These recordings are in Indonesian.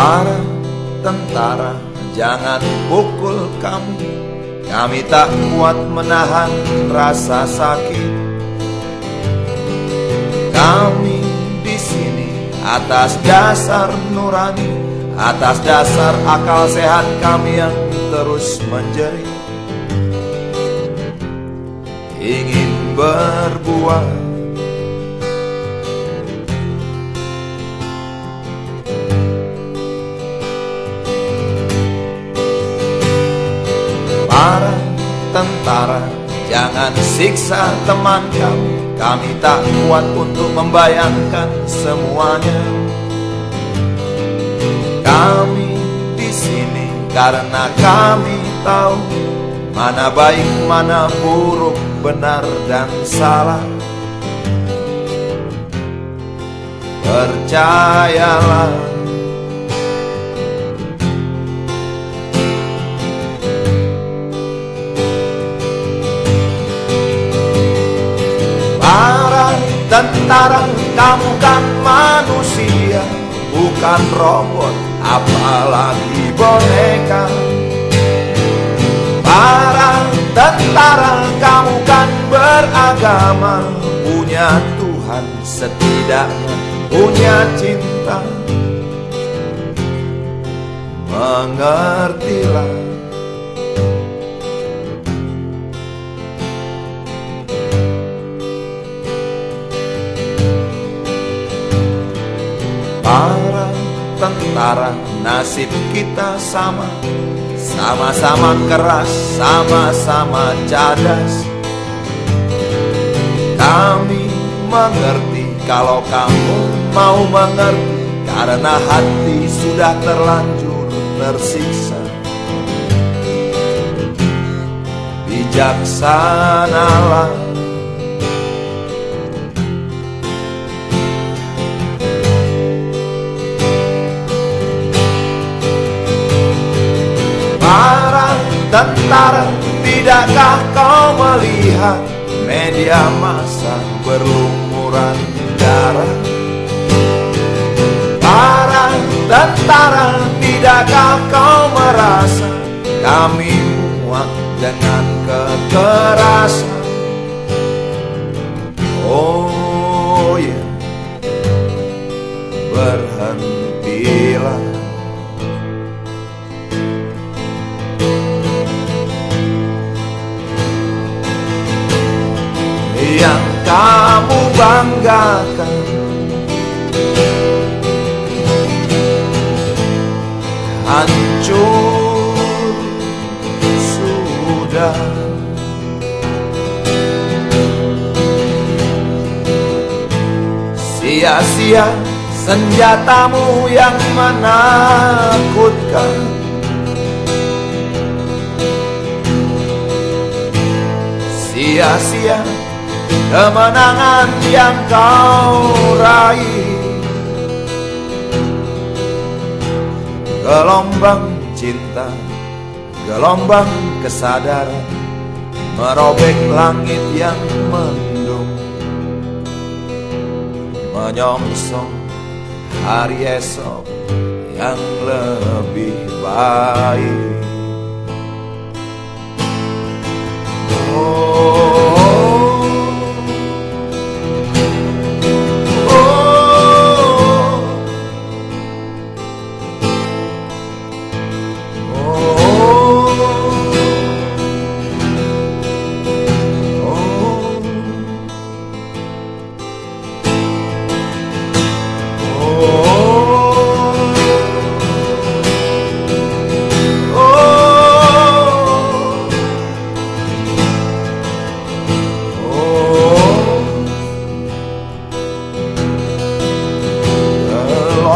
Para tentara jangan pukul kami. Kami tak kuat menahan rasa sakit. Kami di sini atas dasar nurani Atas dasar akal sehat kami yang terus menjerit. Ingin berbuat tentara Jangan siksa teman kami Kami tak kuat untuk membayangkan semuanya. Kami di sini karena kami tahu Mana baik, mana buruk, benar dan salah. Percayalah tentara Kamu kan manusia Bukan robot Apalagi boneka. Para tentara Kamu kan beragama Punya Tuhan setidaknya Punya cinta. Mengertilah Para tentara nasib kita sama. Sama-sama keras, sama-sama cadas. Kami mengerti kalau kamu mau mengerti Karena hati sudah terlanjur tersiksa. Bijaksanalah tentara Tidakkah kau melihat media massa berlumuran darah Para tentara Tidakkah kau merasa kami muak dengan kekerasan Oh yeah. berhentilah banggakan. Hancur sudah. Sia-sia senjatamu yang menakutkan. Sia-sia kemenangan yang kau raih. Gelombang cinta, gelombang kesadaran Merobek langit yang mendung. Menyongsong hari esok yang lebih baik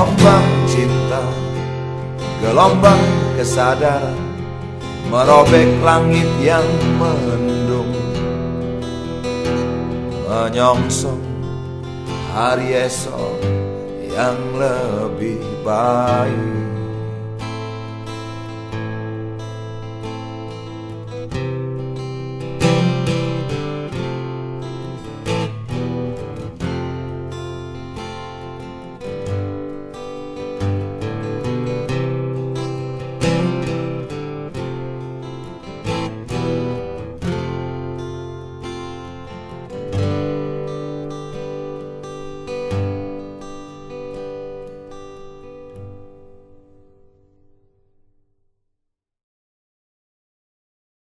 Gelombang cinta Gelombang kesadaran Merobek langit yang mendung. Menyongsong hari esok yang lebih baik